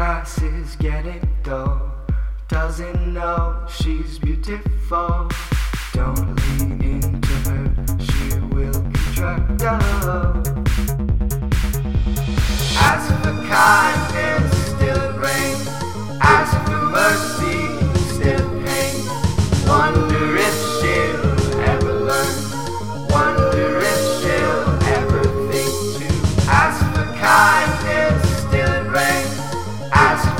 Mirror glasses getting dull. Doesn't know she's beautiful. Don't lean into her, she will contract up. Ask for kindness, eyes.